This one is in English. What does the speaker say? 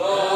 Lord.